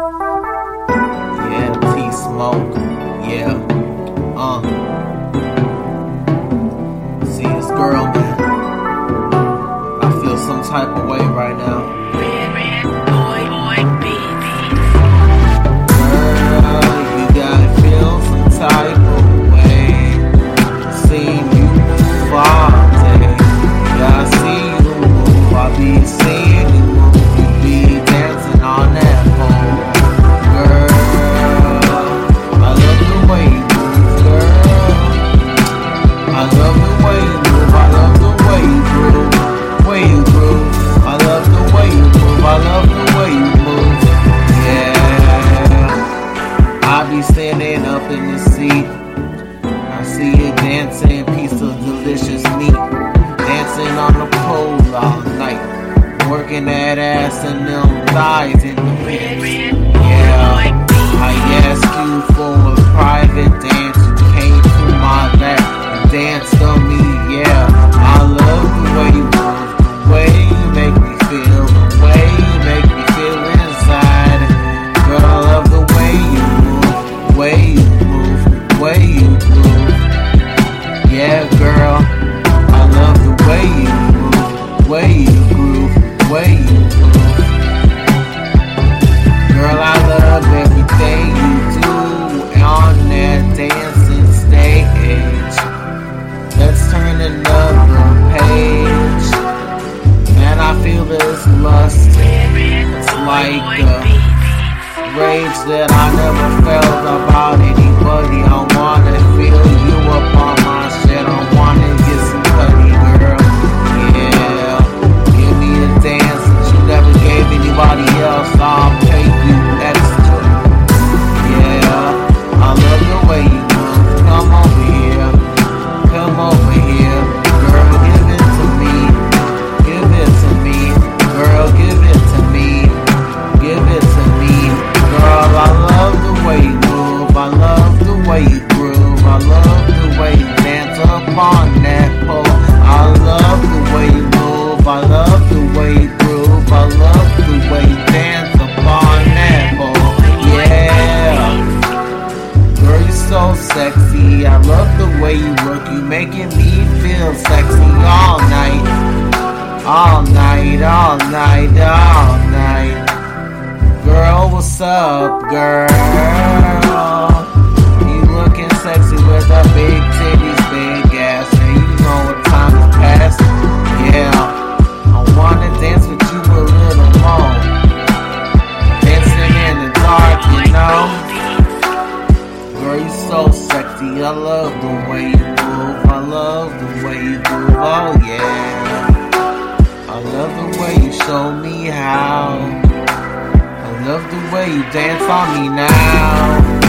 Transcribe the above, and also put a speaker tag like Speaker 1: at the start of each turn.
Speaker 1: Yeah, T Smoke. Yeah. Uh. See this girl, man. I feel some type of way right now. I dancing, piece of delicious meat. Dancing on the pole all night. Working that ass and them thighs in the pants. Yeah. I asked you for a private dance. Yeah, girl, I love the way you move, way you groove, way you move. Girl, I love everything you do on that dancing stage. Let's turn another page. Man, I feel this lust. It's like a rage that I never felt about anybody. Way you groove. I love the way you dance upon that pole. I love the way you move. I love the way you groove. I love the way you dance upon that pole. Yeah. Girl, you're so sexy. I love the way you look. You're making me feel sexy all night. All night, all night, all night. Girl, what's up, girl? So sexy. I love the way you move. I love the way you move. Oh yeah. I love the way you show me how. I love the way you dance on me now.